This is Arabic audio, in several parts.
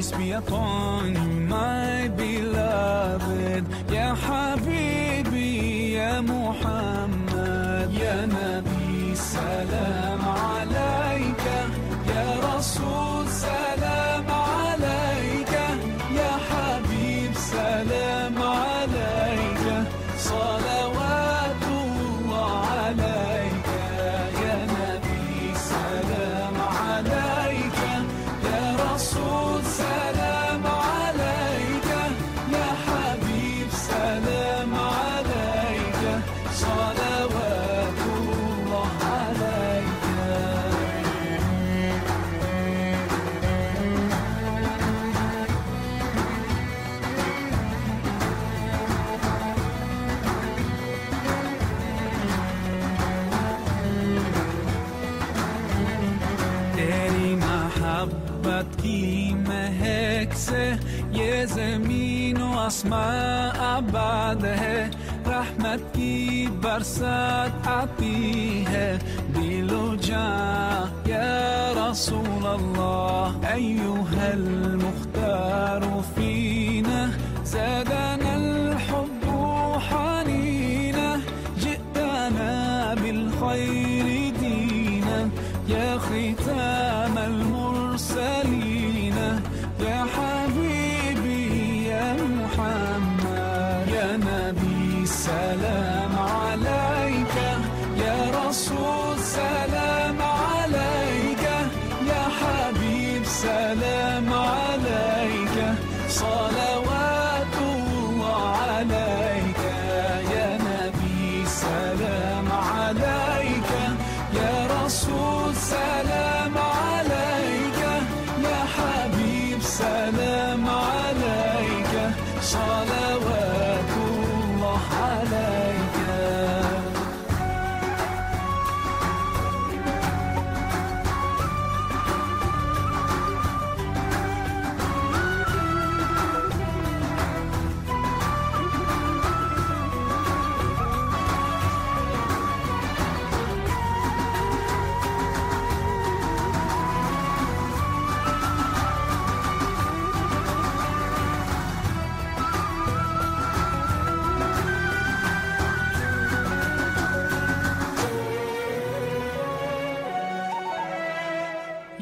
Peace be upon you, my beloved. Ya Habibi, Ya Muhammad Ya Nabi, salam تاني محبتك مهكسة يا زمين واسماء بعدها رحمتك برسات أعطيها بلجا يا رسول الله أيها المختار فينا زادنا الحب حنينا جئتنا بالخير يا ختام المرسلين يا حبيبي يا محمد يا نبي سلام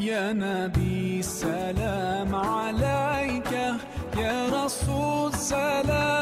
يا نبي سلام عليك. يا رسول سلام